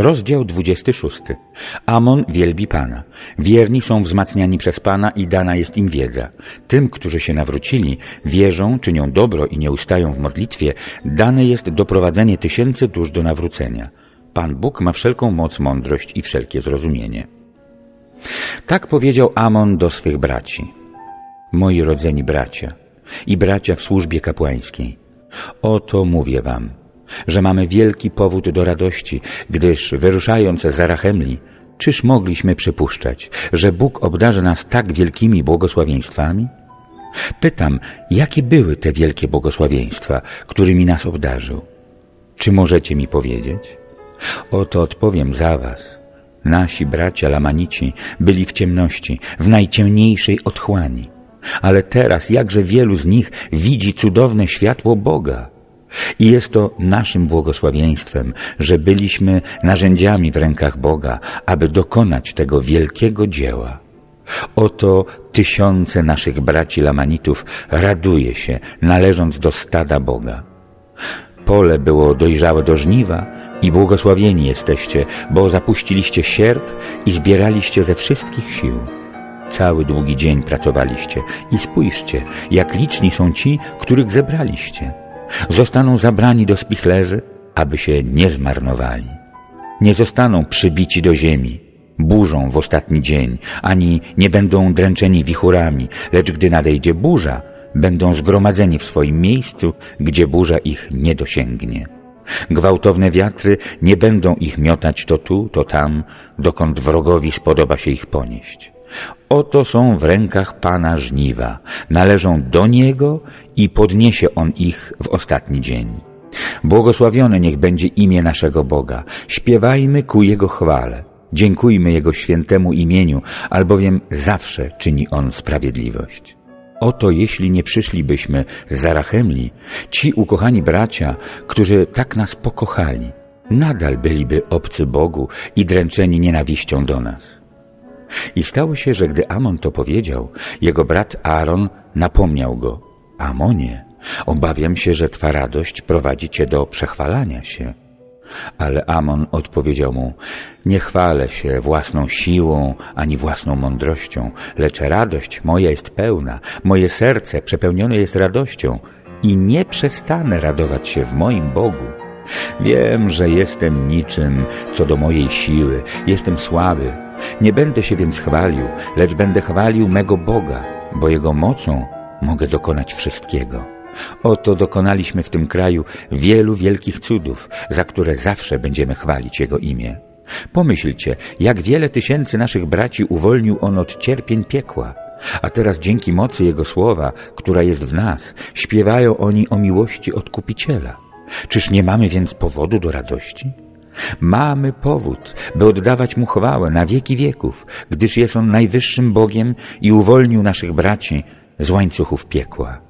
Rozdział 26. Amon wielbi Pana. Wierni są wzmacniani przez Pana i dana jest im wiedza. Tym, którzy się nawrócili, wierzą, czynią dobro i nie ustają w modlitwie, dane jest doprowadzenie tysięcy dusz do nawrócenia. Pan Bóg ma wszelką moc, mądrość i wszelkie zrozumienie. Tak powiedział Amon do swych braci. Moi rodzeni bracia i bracia w służbie kapłańskiej. Oto mówię wam – że mamy wielki powód do radości, gdyż wyruszając z Zarachemli, czyż mogliśmy przypuszczać, że Bóg obdarzy nas tak wielkimi błogosławieństwami? Pytam, jakie były te wielkie błogosławieństwa, którymi nas obdarzył? Czy możecie mi powiedzieć? Oto odpowiem za was. Nasi bracia Lamanici byli w ciemności, w najciemniejszej otchłani. Ale teraz jakże wielu z nich widzi cudowne światło Boga. I jest to naszym błogosławieństwem, że byliśmy narzędziami w rękach Boga, aby dokonać tego wielkiego dzieła. Oto tysiące naszych braci Lamanitów raduje się, należąc do stada Boga. Pole było dojrzałe do żniwa i błogosławieni jesteście, bo zapuściliście sierp i zbieraliście ze wszystkich sił. Cały długi dzień pracowaliście i spójrzcie, jak liczni są ci, których zebraliście. Zostaną zabrani do spichlerzy, aby się nie zmarnowali. Nie zostaną przybici do ziemi, burzą w ostatni dzień, ani nie będą dręczeni wichurami, lecz gdy nadejdzie burza, będą zgromadzeni w swoim miejscu, gdzie burza ich nie dosięgnie. Gwałtowne wiatry nie będą ich miotać to tu, to tam, dokąd wrogowi spodoba się ich ponieść. Oto są w rękach Pana żniwa, należą do Niego i podniesie On ich w ostatni dzień. Błogosławione niech będzie imię naszego Boga. Śpiewajmy ku Jego chwale. Dziękujmy Jego świętemu imieniu, albowiem zawsze czyni On sprawiedliwość. Oto jeśli nie przyszlibyśmy z Zarachemli, ci ukochani bracia, którzy tak nas pokochali, nadal byliby obcy Bogu i dręczeni nienawiścią do nas. I stało się, że gdy Amon to powiedział, jego brat Aaron napomniał go. Amonie, obawiam się, że twa radość prowadzi cię do przechwalania się. Ale Amon odpowiedział mu, nie chwalę się własną siłą ani własną mądrością, lecz radość moja jest pełna, moje serce przepełnione jest radością i nie przestanę radować się w moim Bogu. Wiem, że jestem niczym co do mojej siły, jestem słaby, nie będę się więc chwalił, lecz będę chwalił mego Boga, bo Jego mocą mogę dokonać wszystkiego. Oto dokonaliśmy w tym kraju wielu wielkich cudów, za które zawsze będziemy chwalić Jego imię. Pomyślcie, jak wiele tysięcy naszych braci uwolnił On od cierpień piekła, a teraz dzięki mocy Jego słowa, która jest w nas, śpiewają oni o miłości Odkupiciela. Czyż nie mamy więc powodu do radości? Mamy powód, by oddawać Mu chwałę na wieki wieków, gdyż jest On najwyższym Bogiem i uwolnił naszych braci z łańcuchów piekła.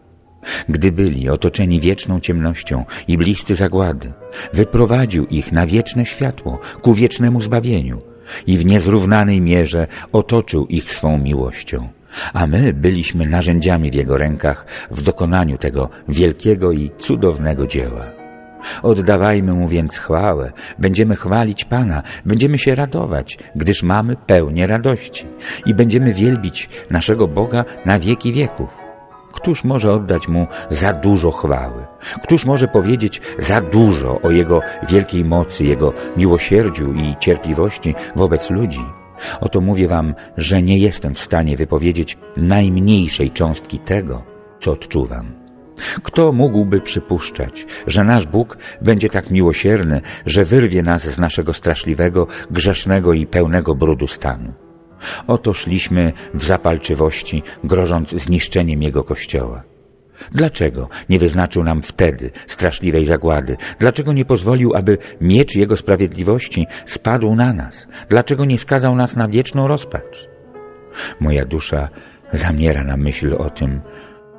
Gdy byli otoczeni wieczną ciemnością i bliscy zagłady, wyprowadził ich na wieczne światło, ku wiecznemu zbawieniu i w niezrównanej mierze otoczył ich swą miłością. A my byliśmy narzędziami w Jego rękach w dokonaniu tego wielkiego i cudownego dzieła. Oddawajmy Mu więc chwałę, będziemy chwalić Pana, będziemy się radować, gdyż mamy pełnię radości i będziemy wielbić naszego Boga na wieki wieków. Któż może oddać Mu za dużo chwały? Któż może powiedzieć za dużo o Jego wielkiej mocy, Jego miłosierdziu i cierpliwości wobec ludzi? Oto mówię Wam, że nie jestem w stanie wypowiedzieć najmniejszej cząstki tego, co odczuwam. Kto mógłby przypuszczać, że nasz Bóg będzie tak miłosierny, że wyrwie nas z naszego straszliwego, grzesznego i pełnego brudu stanu? Oto szliśmy w zapalczywości, grożąc zniszczeniem Jego Kościoła. Dlaczego nie wyznaczył nam wtedy straszliwej zagłady? Dlaczego nie pozwolił, aby miecz Jego sprawiedliwości spadł na nas? Dlaczego nie skazał nas na wieczną rozpacz? Moja dusza zamiera na myśl o tym.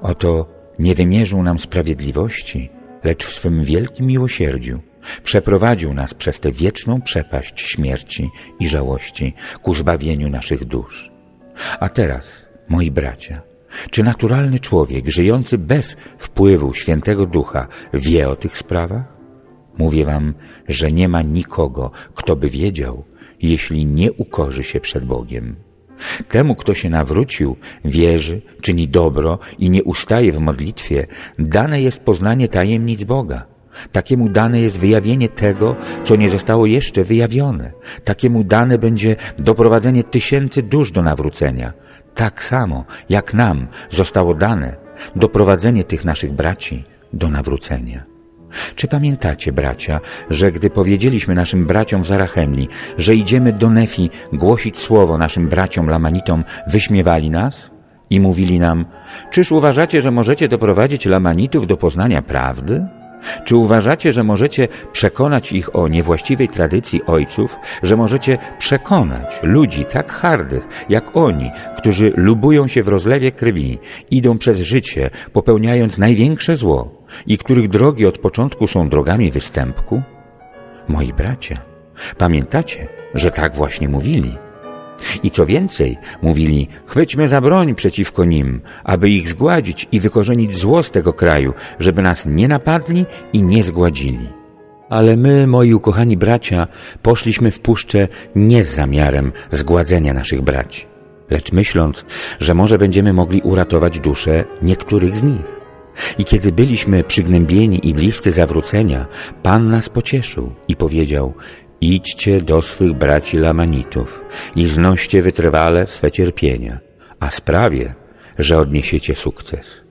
Oto nie wymierzył nam sprawiedliwości, lecz w swym wielkim miłosierdziu przeprowadził nas przez tę wieczną przepaść śmierci i żałości ku zbawieniu naszych dusz. A teraz, moi bracia, czy naturalny człowiek żyjący bez wpływu Świętego Ducha wie o tych sprawach? Mówię wam, że nie ma nikogo, kto by wiedział, jeśli nie ukorzy się przed Bogiem. Temu, kto się nawrócił, wierzy, czyni dobro i nie ustaje w modlitwie, dane jest poznanie tajemnic Boga. Takiemu dane jest wyjawienie tego, co nie zostało jeszcze wyjawione. Takiemu dane będzie doprowadzenie tysięcy dusz do nawrócenia. Tak samo, jak nam zostało dane doprowadzenie tych naszych braci do nawrócenia. Czy pamiętacie, bracia, że gdy powiedzieliśmy naszym braciom w Zarachemli, że idziemy do Nefi głosić słowo naszym braciom Lamanitom, wyśmiewali nas i mówili nam, czyż uważacie, że możecie doprowadzić Lamanitów do poznania prawdy? Czy uważacie, że możecie przekonać ich o niewłaściwej tradycji ojców, że możecie przekonać ludzi tak hardych jak oni, którzy lubują się w rozlewie krwi, idą przez życie, popełniając największe zło i których drogi od początku są drogami występku? Moi bracia, pamiętacie, że tak właśnie mówili? I co więcej, mówili, chwyćmy za broń przeciwko nim, aby ich zgładzić i wykorzenić zło z tego kraju, żeby nas nie napadli i nie zgładzili. Ale my, moi ukochani bracia, poszliśmy w puszczę nie z zamiarem zgładzenia naszych braci, lecz myśląc, że może będziemy mogli uratować duszę niektórych z nich. I kiedy byliśmy przygnębieni i bliscy zawrócenia, Pan nas pocieszył i powiedział, Idźcie do swych braci Lamanitów i znoście wytrwale swe cierpienia, a sprawię, że odniesiecie sukces.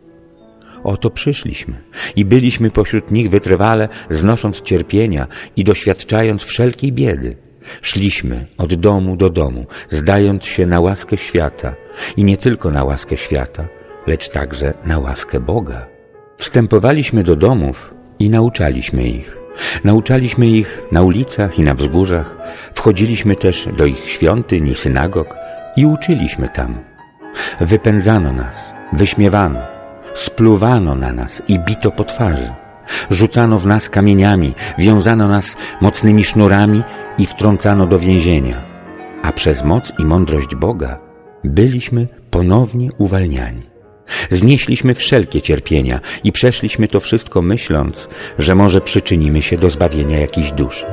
Oto przyszliśmy i byliśmy pośród nich wytrwale, znosząc cierpienia i doświadczając wszelkiej biedy. Szliśmy od domu do domu, zdając się na łaskę świata i nie tylko na łaskę świata, lecz także na łaskę Boga. Wstępowaliśmy do domów i nauczaliśmy ich. Nauczaliśmy ich na ulicach i na wzgórzach, wchodziliśmy też do ich świątyń i synagog i uczyliśmy tam. Wypędzano nas, wyśmiewano, spluwano na nas i bito po twarzy. Rzucano w nas kamieniami, wiązano nas mocnymi sznurami i wtrącano do więzienia. A przez moc i mądrość Boga byliśmy ponownie uwalniani. Znieśliśmy wszelkie cierpienia i przeszliśmy to wszystko myśląc, że może przyczynimy się do zbawienia jakiejś duszy.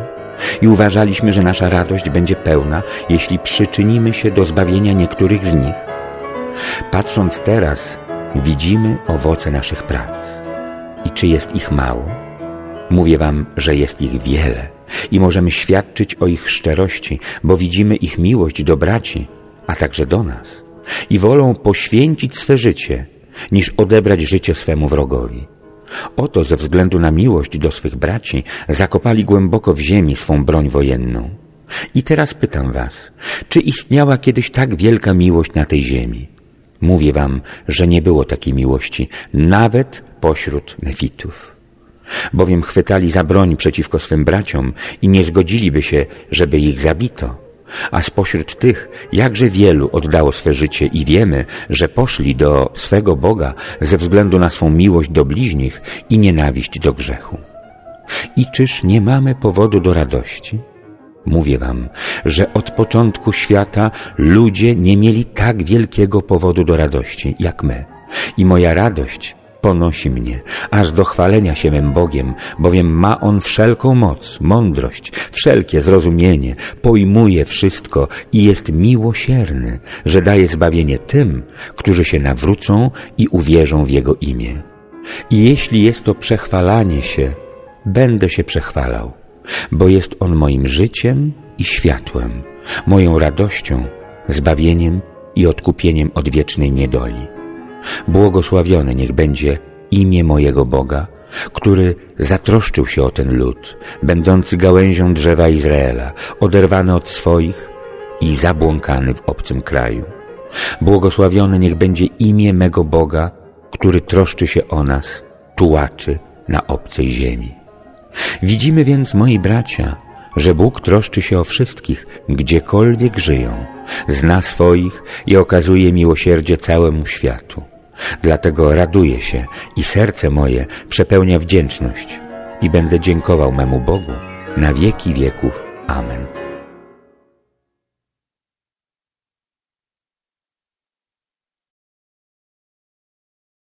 I uważaliśmy, że nasza radość będzie pełna, jeśli przyczynimy się do zbawienia niektórych z nich. Patrząc teraz, widzimy owoce naszych prac. I czy jest ich mało? Mówię wam, że jest ich wiele i możemy świadczyć o ich szczerości, bo widzimy ich miłość do braci, a także do nas i wolą poświęcić swe życie, niż odebrać życie swemu wrogowi. Oto ze względu na miłość do swych braci zakopali głęboko w ziemi swą broń wojenną. I teraz pytam was, czy istniała kiedyś tak wielka miłość na tej ziemi? Mówię wam, że nie było takiej miłości, nawet pośród nefitów. Bowiem chwytali za broń przeciwko swym braciom i nie zgodziliby się, żeby ich zabito a spośród tych jakże wielu oddało swe życie i wiemy, że poszli do swego Boga ze względu na swą miłość do bliźnich i nienawiść do grzechu. I czyż nie mamy powodu do radości? Mówię wam, że od początku świata ludzie nie mieli tak wielkiego powodu do radości jak my. I moja radość ponosi mnie, aż do chwalenia się mym Bogiem, bowiem ma On wszelką moc, mądrość, wszelkie zrozumienie, pojmuje wszystko i jest miłosierny, że daje zbawienie tym, którzy się nawrócą i uwierzą w Jego imię. I jeśli jest to przechwalanie się, będę się przechwalał, bo jest On moim życiem i światłem, moją radością, zbawieniem i odkupieniem od wiecznej niedoli. Błogosławione niech będzie imię mojego Boga, który zatroszczył się o ten lud, będący gałęzią drzewa Izraela, oderwany od swoich i zabłąkany w obcym kraju. Błogosławione niech będzie imię mego Boga, który troszczy się o nas, tułaczy na obcej ziemi. Widzimy więc, moi bracia, że Bóg troszczy się o wszystkich, gdziekolwiek żyją, zna swoich i okazuje miłosierdzie całemu światu. Dlatego raduję się i serce moje przepełnia wdzięczność i będę dziękował memu Bogu na wieki wieków. Amen.